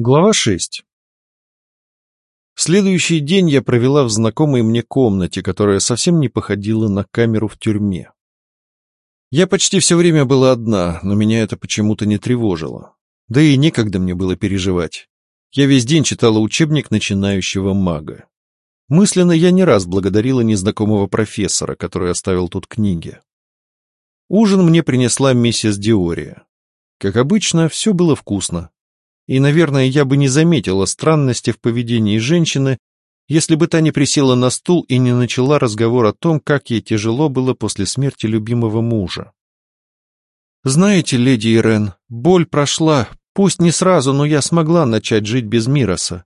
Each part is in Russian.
Глава 6 Следующий день я провела в знакомой мне комнате, которая совсем не походила на камеру в тюрьме. Я почти все время была одна, но меня это почему-то не тревожило. Да и некогда мне было переживать. Я весь день читала учебник начинающего мага. Мысленно я не раз благодарила незнакомого профессора, который оставил тут книги. Ужин мне принесла миссис Диория. Как обычно, все было вкусно и, наверное, я бы не заметила странности в поведении женщины, если бы та не присела на стул и не начала разговор о том, как ей тяжело было после смерти любимого мужа. «Знаете, леди Ирен, боль прошла, пусть не сразу, но я смогла начать жить без Мироса.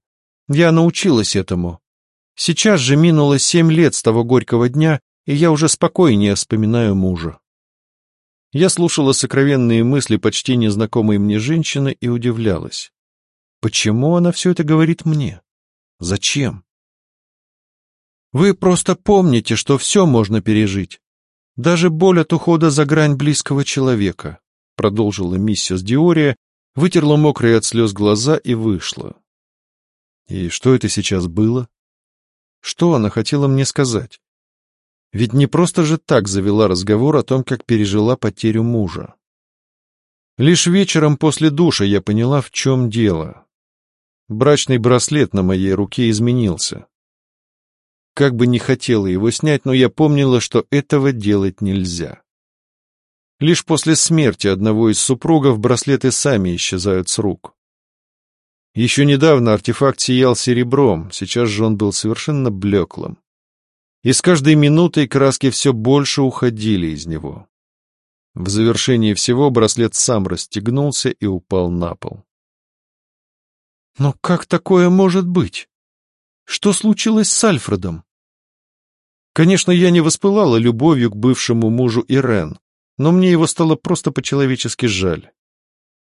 Я научилась этому. Сейчас же минуло семь лет с того горького дня, и я уже спокойнее вспоминаю мужа. Я слушала сокровенные мысли почти незнакомой мне женщины и удивлялась. Почему она все это говорит мне? Зачем? Вы просто помните, что все можно пережить. Даже боль от ухода за грань близкого человека, продолжила миссис Диория, вытерла мокрые от слез глаза и вышла. И что это сейчас было? Что она хотела мне сказать? Ведь не просто же так завела разговор о том, как пережила потерю мужа. Лишь вечером после душа я поняла, в чем дело. Брачный браслет на моей руке изменился. Как бы не хотела его снять, но я помнила, что этого делать нельзя. Лишь после смерти одного из супругов браслеты сами исчезают с рук. Еще недавно артефакт сиял серебром, сейчас же он был совершенно блеклым и с каждой минутой краски все больше уходили из него. В завершении всего браслет сам расстегнулся и упал на пол. «Но как такое может быть? Что случилось с Альфредом?» Конечно, я не воспылала любовью к бывшему мужу Ирен, но мне его стало просто по-человечески жаль.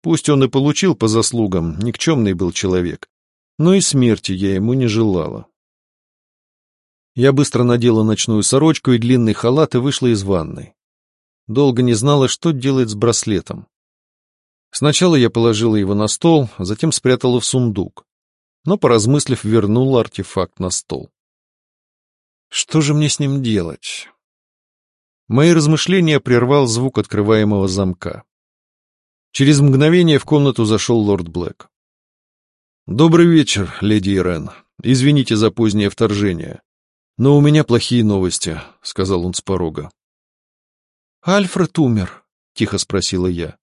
Пусть он и получил по заслугам, никчемный был человек, но и смерти я ему не желала. Я быстро надела ночную сорочку и длинный халат и вышла из ванной. Долго не знала, что делать с браслетом. Сначала я положила его на стол, а затем спрятала в сундук. Но, поразмыслив, вернула артефакт на стол. Что же мне с ним делать? Мои размышления прервал звук открываемого замка. Через мгновение в комнату зашел лорд Блэк. «Добрый вечер, леди Ирен. Извините за позднее вторжение. «Но у меня плохие новости», — сказал он с порога. «Альфред умер?» — тихо спросила я.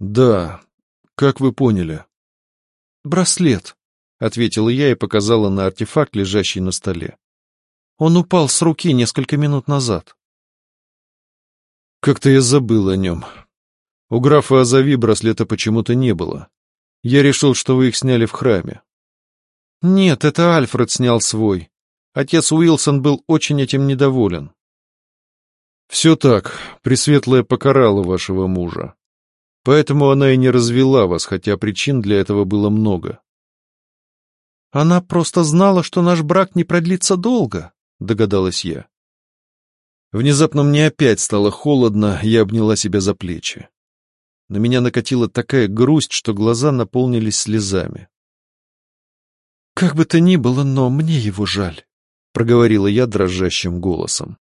«Да. Как вы поняли?» «Браслет», — ответила я и показала на артефакт, лежащий на столе. «Он упал с руки несколько минут назад». «Как-то я забыл о нем. У графа Азави браслета почему-то не было. Я решил, что вы их сняли в храме». «Нет, это Альфред снял свой. Отец Уилсон был очень этим недоволен. «Все так, Пресветлая покарала вашего мужа. Поэтому она и не развела вас, хотя причин для этого было много». «Она просто знала, что наш брак не продлится долго», — догадалась я. Внезапно мне опять стало холодно, я обняла себя за плечи. На меня накатила такая грусть, что глаза наполнились слезами. «Как бы то ни было, но мне его жаль». — проговорила я дрожащим голосом.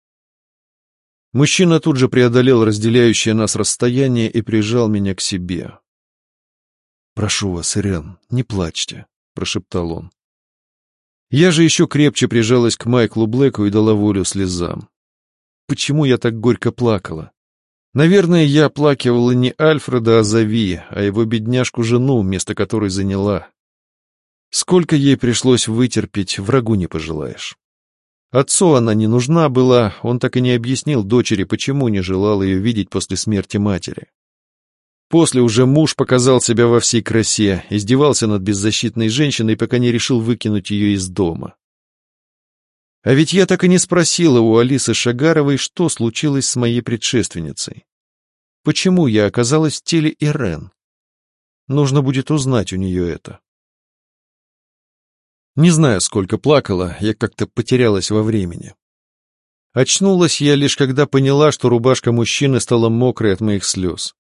Мужчина тут же преодолел разделяющее нас расстояние и прижал меня к себе. «Прошу вас, Ирен, не плачьте», — прошептал он. Я же еще крепче прижалась к Майклу Блэку и дала волю слезам. Почему я так горько плакала? Наверное, я оплакивала не Альфреда Азави, а его бедняжку-жену, место которой заняла. Сколько ей пришлось вытерпеть, врагу не пожелаешь. Отцу она не нужна была, он так и не объяснил дочери, почему не желал ее видеть после смерти матери. После уже муж показал себя во всей красе, издевался над беззащитной женщиной, пока не решил выкинуть ее из дома. А ведь я так и не спросила у Алисы Шагаровой, что случилось с моей предшественницей. Почему я оказалась в теле Ирен? Нужно будет узнать у нее это. Не знаю, сколько плакала, я как-то потерялась во времени. Очнулась я лишь когда поняла, что рубашка мужчины стала мокрой от моих слез.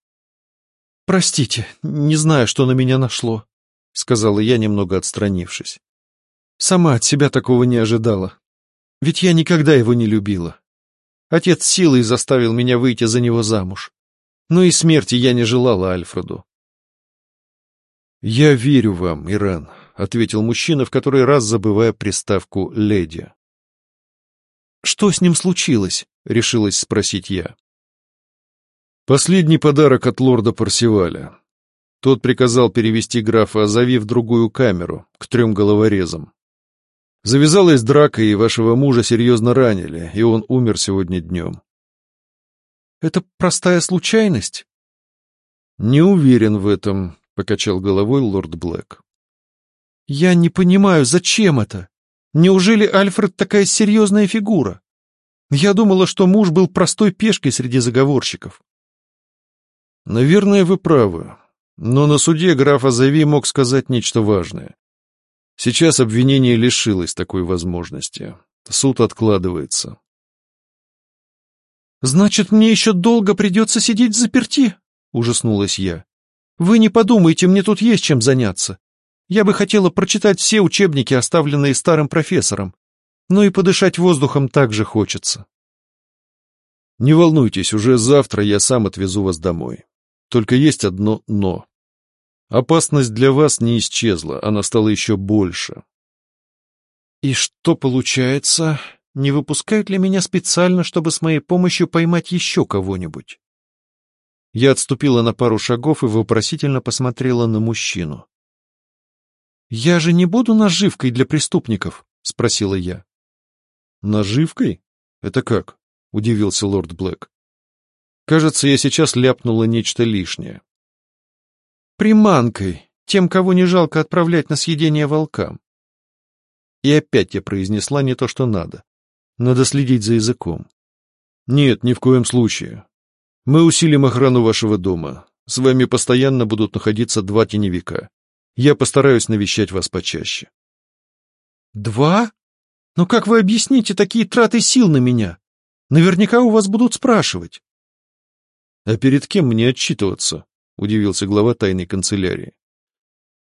«Простите, не знаю, что на меня нашло». — сказала я, немного отстранившись. «Сама от себя такого не ожидала. Ведь я никогда его не любила. Отец силой заставил меня выйти за него замуж. Но и смерти я не желала Альфреду. «Я верю вам, Иран», — ответил мужчина, в который раз забывая приставку «леди». «Что с ним случилось?» — решилась спросить я. «Последний подарок от лорда Парсиваля. Тот приказал перевести графа Азави в другую камеру, к трем головорезам. Завязалась драка, и вашего мужа серьезно ранили, и он умер сегодня днем. Это простая случайность? Не уверен в этом, покачал головой лорд Блэк. Я не понимаю, зачем это? Неужели Альфред такая серьезная фигура? Я думала, что муж был простой пешкой среди заговорщиков. Наверное, вы правы. Но на суде граф Азави мог сказать нечто важное. Сейчас обвинение лишилось такой возможности. Суд откладывается. «Значит, мне еще долго придется сидеть в заперти?» — ужаснулась я. «Вы не подумайте, мне тут есть чем заняться. Я бы хотела прочитать все учебники, оставленные старым профессором, но и подышать воздухом также хочется». «Не волнуйтесь, уже завтра я сам отвезу вас домой. Только есть одно «но». Опасность для вас не исчезла, она стала еще больше. И что получается? Не выпускают ли меня специально, чтобы с моей помощью поймать еще кого-нибудь? Я отступила на пару шагов и вопросительно посмотрела на мужчину. «Я же не буду наживкой для преступников?» — спросила я. «Наживкой? Это как?» — удивился лорд Блэк. «Кажется, я сейчас ляпнула нечто лишнее приманкой, тем, кого не жалко отправлять на съедение волкам. И опять я произнесла не то, что надо. Надо следить за языком. Нет, ни в коем случае. Мы усилим охрану вашего дома. С вами постоянно будут находиться два теневика. Я постараюсь навещать вас почаще. Два? Но как вы объясните такие траты сил на меня? Наверняка у вас будут спрашивать. А перед кем мне отчитываться? — удивился глава тайной канцелярии.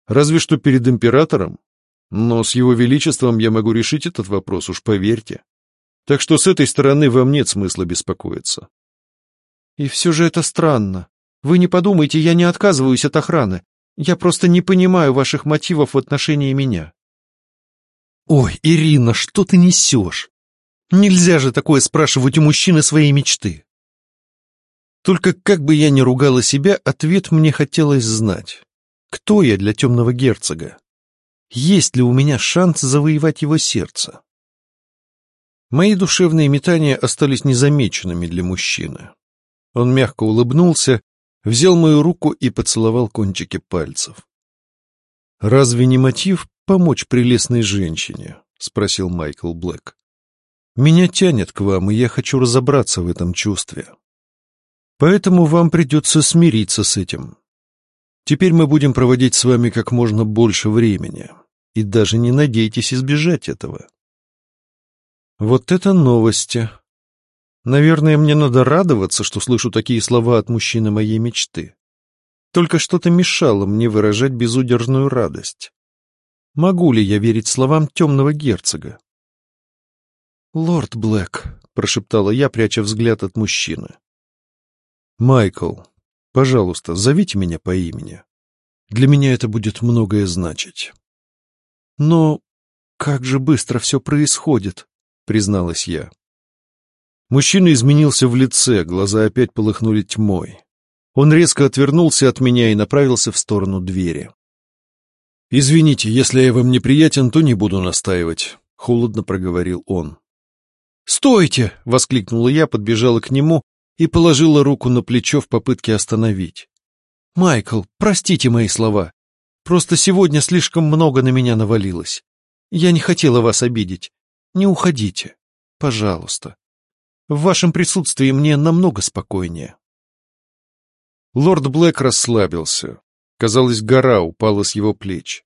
«Разве что перед императором. Но с его величеством я могу решить этот вопрос, уж поверьте. Так что с этой стороны вам нет смысла беспокоиться». «И все же это странно. Вы не подумайте, я не отказываюсь от охраны. Я просто не понимаю ваших мотивов в отношении меня». «Ой, Ирина, что ты несешь? Нельзя же такое спрашивать у мужчины своей мечты». Только как бы я ни ругала себя, ответ мне хотелось знать. Кто я для темного герцога? Есть ли у меня шанс завоевать его сердце? Мои душевные метания остались незамеченными для мужчины. Он мягко улыбнулся, взял мою руку и поцеловал кончики пальцев. «Разве не мотив помочь прелестной женщине?» — спросил Майкл Блэк. «Меня тянет к вам, и я хочу разобраться в этом чувстве». Поэтому вам придется смириться с этим. Теперь мы будем проводить с вами как можно больше времени, и даже не надейтесь избежать этого. Вот это новости. Наверное, мне надо радоваться, что слышу такие слова от мужчины моей мечты. Только что-то мешало мне выражать безудержную радость. Могу ли я верить словам темного герцога? «Лорд Блэк», — прошептала я, пряча взгляд от мужчины. «Майкл, пожалуйста, зовите меня по имени. Для меня это будет многое значить». «Но как же быстро все происходит», — призналась я. Мужчина изменился в лице, глаза опять полыхнули тьмой. Он резко отвернулся от меня и направился в сторону двери. «Извините, если я вам неприятен, то не буду настаивать», — холодно проговорил он. «Стойте!» — воскликнула я, подбежала к нему и положила руку на плечо в попытке остановить. «Майкл, простите мои слова. Просто сегодня слишком много на меня навалилось. Я не хотела вас обидеть. Не уходите. Пожалуйста. В вашем присутствии мне намного спокойнее». Лорд Блэк расслабился. Казалось, гора упала с его плеч.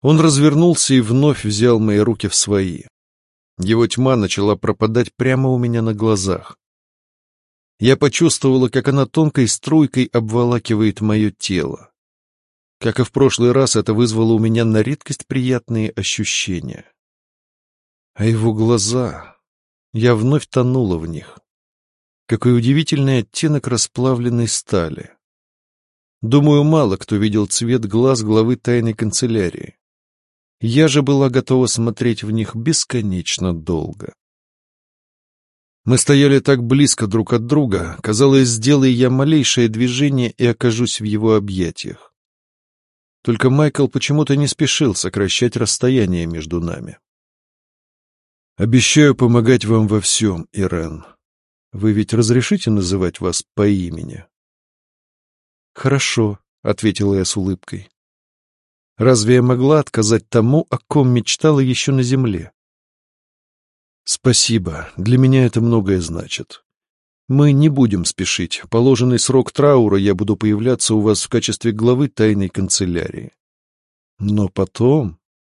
Он развернулся и вновь взял мои руки в свои. Его тьма начала пропадать прямо у меня на глазах. Я почувствовала, как она тонкой струйкой обволакивает мое тело. Как и в прошлый раз, это вызвало у меня на редкость приятные ощущения. А его глаза... Я вновь тонула в них. Какой удивительный оттенок расплавленной стали. Думаю, мало кто видел цвет глаз главы тайной канцелярии. Я же была готова смотреть в них бесконечно долго. Мы стояли так близко друг от друга, казалось, сделай я малейшее движение и окажусь в его объятиях. Только Майкл почему-то не спешил сокращать расстояние между нами. «Обещаю помогать вам во всем, Ирен. Вы ведь разрешите называть вас по имени?» «Хорошо», — ответила я с улыбкой. «Разве я могла отказать тому, о ком мечтала еще на земле?» «Спасибо. Для меня это многое значит. Мы не будем спешить. Положенный срок траура я буду появляться у вас в качестве главы тайной канцелярии. Но потом...